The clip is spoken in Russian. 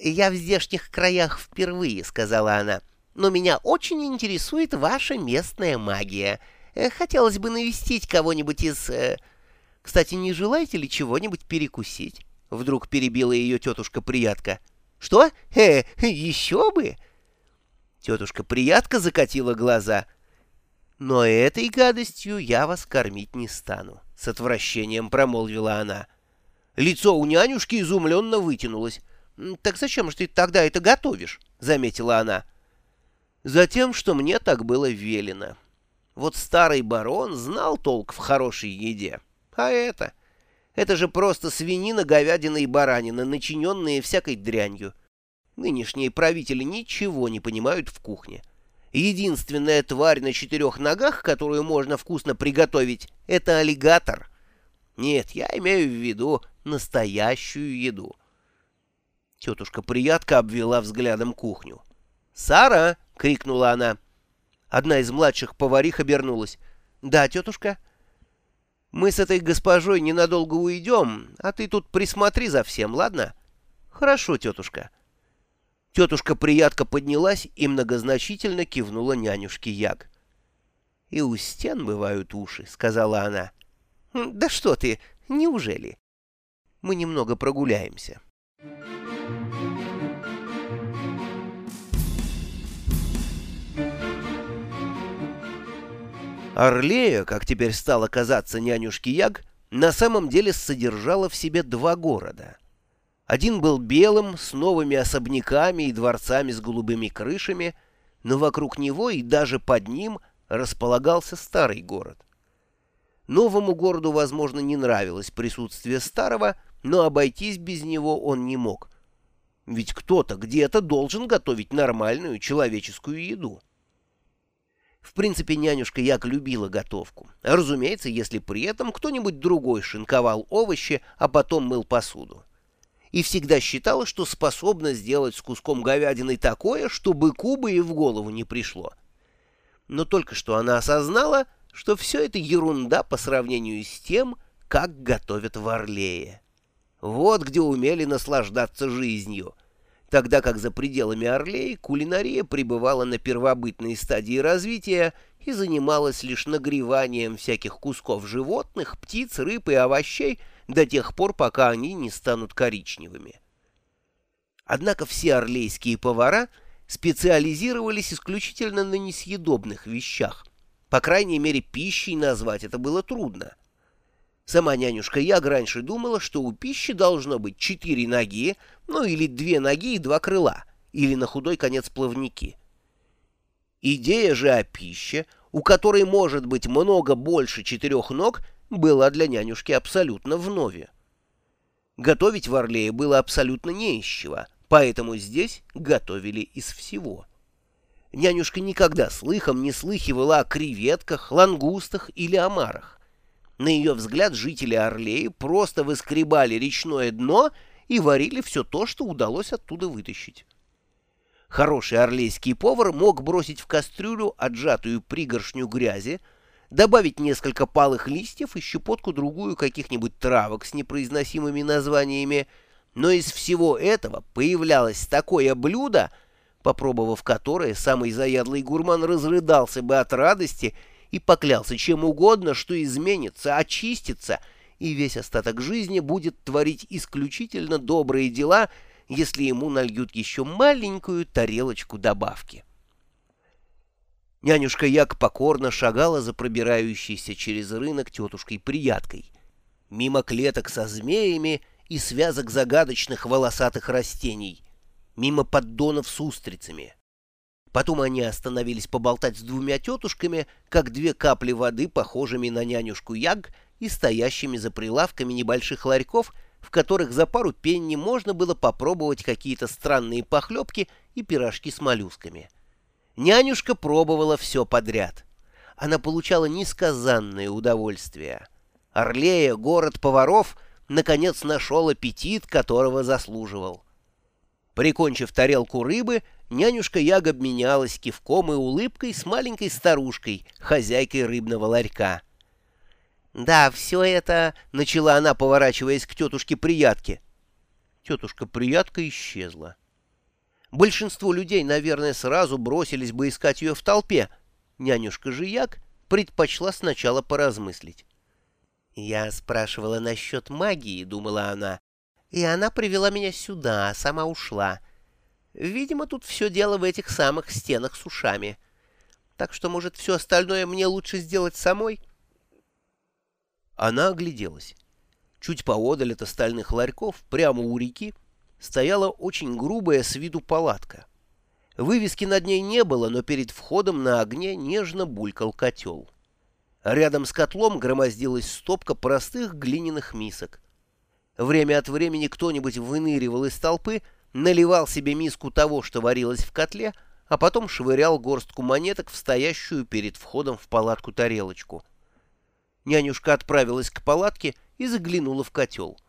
«Я в здешних краях впервые», — сказала она, — «но меня очень интересует ваша местная магия. Э, Хотелось бы навестить кого-нибудь из... э, Кстати, не желаете ли чего-нибудь перекусить?» Вдруг перебила ее тетушка-приятка. «Что? Э, еще бы!» Тетушка-приятка закатила глаза. «Но этой гадостью я вас кормить не стану», — с отвращением промолвила она. Лицо у нянюшки изумленно вытянулось. «М, «Так зачем же ты тогда это готовишь?» — заметила она. «Затем, что мне так было велено. Вот старый барон знал толк в хорошей еде. А это? Это же просто свинина, говядина и баранина, начиненные всякой дрянью. Нынешние правители ничего не понимают в кухне. Единственная тварь на четырех ногах, которую можно вкусно приготовить, — это аллигатор. Нет, я имею в виду настоящую еду». Тетушка-приятка обвела взглядом кухню. «Сара!» — крикнула она. Одна из младших поварих обернулась. «Да, тетушка?» «Мы с этой госпожой ненадолго уйдем, а ты тут присмотри за всем, ладно?» «Хорошо, тетушка». Тетушка-приятка поднялась и многозначительно кивнула нянюшке Яг. «И у стен бывают уши», — сказала она. «Хм, «Да что ты, неужели?» «Мы немного прогуляемся». Орлея, как теперь стало казаться нянюшке Яг, на самом деле содержала в себе два города. Один был белым, с новыми особняками и дворцами с голубыми крышами, но вокруг него и даже под ним располагался старый город. Новому городу, возможно, не нравилось присутствие старого, но обойтись без него он не мог. Ведь кто-то где-то должен готовить нормальную человеческую еду. В принципе, нянюшка Як любила готовку. Разумеется, если при этом кто-нибудь другой шинковал овощи, а потом мыл посуду. И всегда считала, что способна сделать с куском говядины такое, что быку бы и в голову не пришло. Но только что она осознала, что все это ерунда по сравнению с тем, как готовят в Орлее. Вот где умели наслаждаться жизнью — тогда как за пределами Орлей кулинария пребывала на первобытной стадии развития и занималась лишь нагреванием всяких кусков животных, птиц, рыб и овощей до тех пор, пока они не станут коричневыми. Однако все орлейские повара специализировались исключительно на несъедобных вещах. По крайней мере, пищей назвать это было трудно. Сама нянюшка Яг раньше думала, что у пищи должно быть четыре ноги, ну или две ноги и два крыла, или на худой конец плавники. Идея же о пище, у которой может быть много больше четырех ног, была для нянюшки абсолютно вновь. Готовить в Орлее было абсолютно не из чего, поэтому здесь готовили из всего. Нянюшка никогда слыхом не слыхивала о креветках, лангустах или омарах. На ее взгляд, жители Орлеи просто выскребали речное дно и варили все то, что удалось оттуда вытащить. Хороший орлейский повар мог бросить в кастрюлю отжатую пригоршню грязи, добавить несколько палых листьев и щепотку другую каких-нибудь травок с непроизносимыми названиями, но из всего этого появлялось такое блюдо, попробовав которое, самый заядлый гурман разрыдался бы от радости и поклялся чем угодно, что изменится, очистится, и весь остаток жизни будет творить исключительно добрые дела, если ему нальют еще маленькую тарелочку добавки. Нянюшка Як покорно шагала за пробирающейся через рынок тетушкой-прияткой, мимо клеток со змеями и связок загадочных волосатых растений, мимо поддонов с устрицами — Потом они остановились поболтать с двумя тетушками, как две капли воды, похожими на нянюшку Яг и стоящими за прилавками небольших ларьков, в которых за пару пенни можно было попробовать какие-то странные похлебки и пирожки с моллюсками. Нянюшка пробовала все подряд. Она получала несказанное удовольствие. Орлея, город поваров, наконец нашел аппетит, которого заслуживал. Прикончив тарелку рыбы, нянюшка Яг обменялась кивком и улыбкой с маленькой старушкой, хозяйкой рыбного ларька. «Да, все это...» — начала она, поворачиваясь к тетушке-приятке. Тетушка-приятка исчезла. Большинство людей, наверное, сразу бросились бы искать ее в толпе. Нянюшка же Як предпочла сначала поразмыслить. «Я спрашивала насчет магии», — думала она, — «и она привела меня сюда, а сама ушла. Видимо, тут все дело в этих самых стенах с ушами. Так что, может, все остальное мне лучше сделать самой?» Она огляделась. Чуть поодаль от остальных ларьков, прямо у реки, стояла очень грубая с виду палатка. Вывески над ней не было, но перед входом на огне нежно булькал котел. Рядом с котлом громоздилась стопка простых глиняных мисок. Время от времени кто-нибудь выныривал из толпы, наливал себе миску того, что варилось в котле, а потом швырял горстку монеток в стоящую перед входом в палатку тарелочку. Нянюшка отправилась к палатке и заглянула в котел —